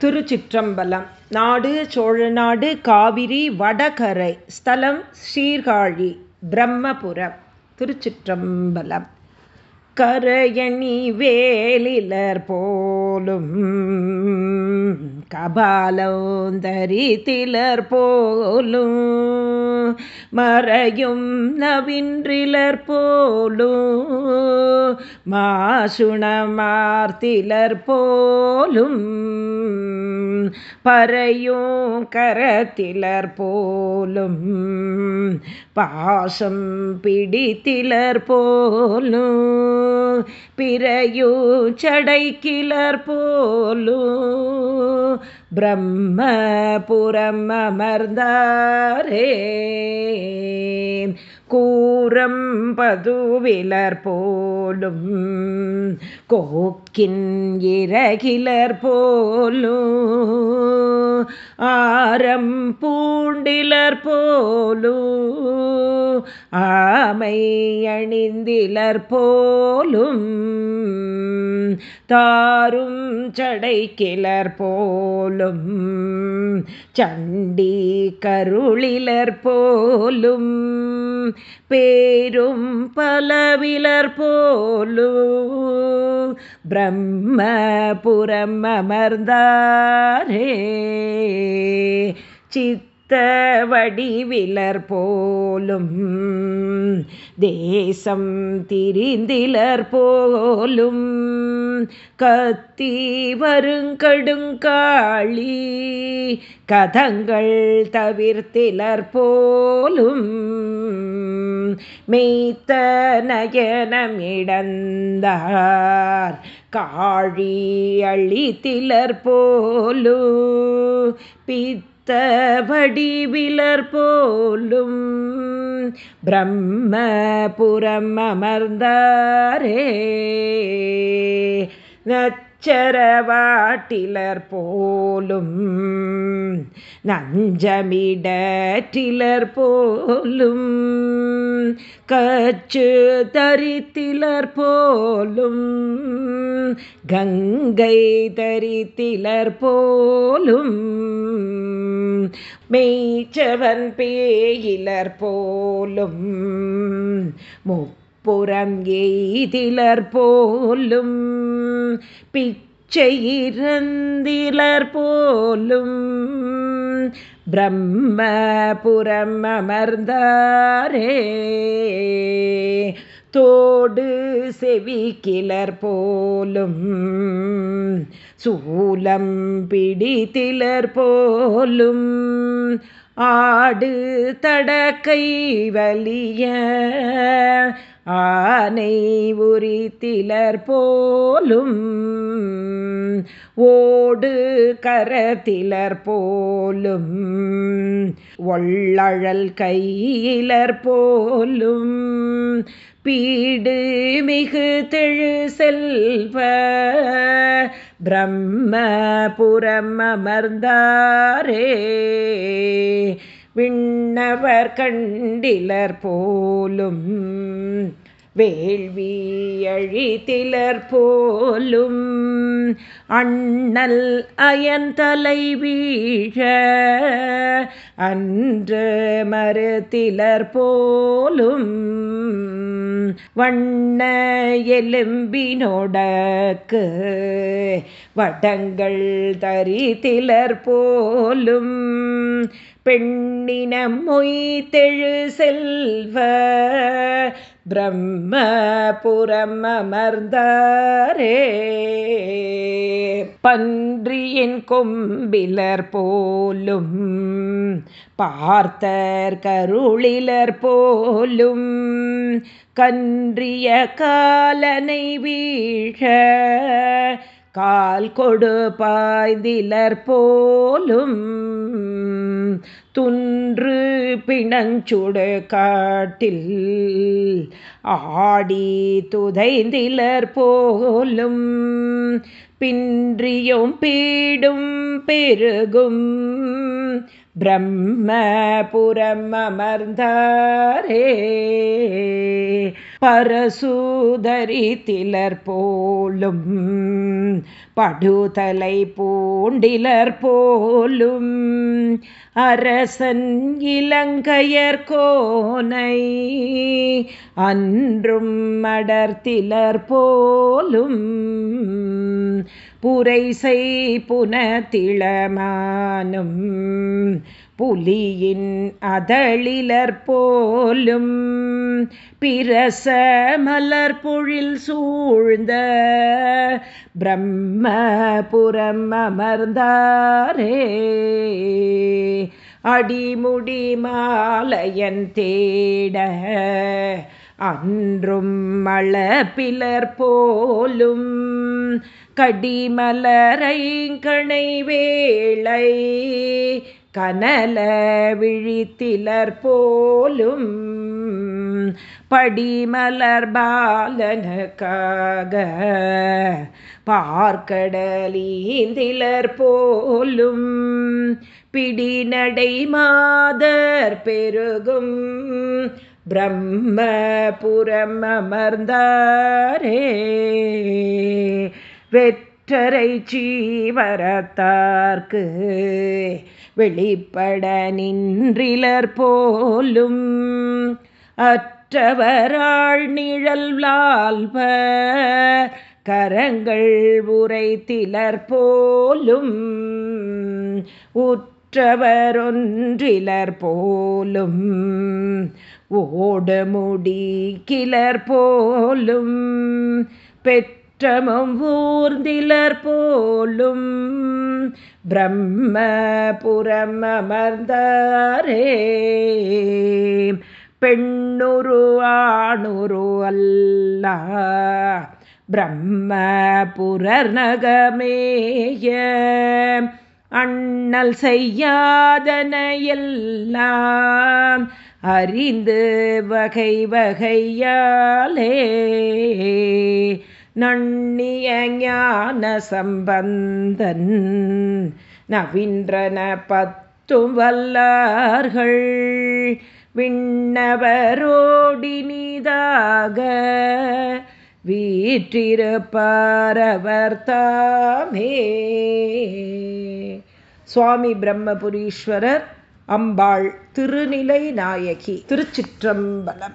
திருச்சிற்றம்பலம். நாடு சோழநாடு காவிரி வடகரை. ஸ்தலம் சீர்காழி பிரம்மபுரம். திருச்சிற்றம்பலம். கரையணி வேலிலர் போலும் கபாலோந்தரித்திலர் போலும் மறையும் நவின்றிலர் போலும் மாசுணமார்த்திலர் போலும். பறையும் கரத்திலர் போலும் பாசம் பிடித்திலர் போலும் பிறையூ சடைக்கிலர் போலும். பிரம்மபுரம் அமர்ந்தாரே கூரம் பதுவிலர் போலும் கோக்கின் இறகிலர் போலும் ஆரம் பூண்டிலர் போலும் ஆமை அணிந்திலர் போலும் தாரும் சடை கிளர் போலும் சண்டி கருளிலர் போலும் பேரும் பலவிலர் போலும் பிரம்மபுரம் அமர்ந்தாரே. சித் சித்த வடிவிலர் போலும் தேசம் திரிந்திலர் போலும் கத்தி வருங்கடுங்காளி கதங்கள் தவிர்த்திலர் போலும் மெய்த்த நயனமிடந்தார் காழி அழித்திலர் போலும் பித்த வடிவிலர் போலும் பிரம்மபுரம் அமர்ந்தாரே. நச்சரவாட்டிலர் போலும் நஞ்சமிடற்றிலர் போலும் கச்சு தரித்திலர் போலும் கங்கை தரித்திலர் போலும் மெய்ச்சவன் பேயிலர் போலும் முப்புறம் எய்திலர் போலும் பிச்சையிறந்திலர் போலும் பிரம்மபுரம் அமர்ந்தாரே. தோடு செவி கிளர் போலும் சூலம் பிடித்திலர் போலும் ஆடு தடக்கை வலிய ஆனை உரித்திலர் போலும் ஓடு கரத்திலர் போலும் ஒள்ளழல் கையிலர் போலும் பீடு மிகு தெழு செல்வ பிரம்மபுரம் அமர்ந்தாரே விண்ணவர் கண்டிலர் போலும் வேள்வி அழித்திலர் போலும் அண்ணல் அயன்தலை வீழ அன்று மறுத்திலர் போலும் வண்ண எலும்பினோடக்கு வடங்கள் தரித்திலர் போலும் பெண்ணினம் மொய்தெழு செல்வ பிரம்மபுரம் அமர்ந்தாரே பன்றியின் கொம்பிலர் போலும் பார்த்தர் கருளிலர் போலும் கன்றிய காலனை வீழ கால் கொடு பாய்ந்திலர் போலும் துன் பிணஞ்சுடு காட்டில் ஆடி துதைந்திலர் போலும் பின்றியும் பீடும் பெருகும். பிரம்மபுரம் அமர்ந்தாரே பரசூதரி திலர் போலும் படுதலை பூண்டிலர் போலும். அரசன் இலங்கையர் கோனை அன்றும் அடர்த்திலர் போலும். புரைசை புனத்திளமானும் புலியின் அதழிலர் போலும் பிரச மலர் பொழில் சூழ்ந்த பிரம்மபுரம் அமர்ந்தாரே. அடிமுடி மாலையன் தேட அன்றும் மழப்பிலர் போலும் கடிமலரை கணை வேளை கனல விழித்திலர் போலும் படிமலர் பாலனுக்காக பார்க்கடலீந்திலர் போலும் பிடிநடை மாதர் பெருகும் பிரம்மபுரம் அமர்ந்தாரே வெற்றரை சீவரத்தார்க்கு வெளிப்பட நின்றிலர் போலும் அற்றவராள் நிழல்வாழ்வர் கரங்கள் உரைத்திலர் போலும் உற்ற உற்றவரொன்றிலர் போலும் ஓடமுடி கிளர் போலும் பெற்றமும் ஊர்ந்திலர் போலும் பிரம்மபுரம் அமர்ந்தாரே. பெண்ணுரு ஆணுரு அல்ல பிரம்மபுரர் நகமேய. அண்ணல் செய்யாதன எல்லாம் அறிந்து வகை வகையாலே நண்ணிய ஞான சம்பந்தன் நவின்றன பத்தும் வல்லார்கள் விண்ணவரோடினிதாக வீற்றிருப்பாரவர் தாமே சுவாமி பிரம்மபுரீஸ்வரர் அம்பாள் திருநிலை நாயகி திருச்சிற்றம்பலம்.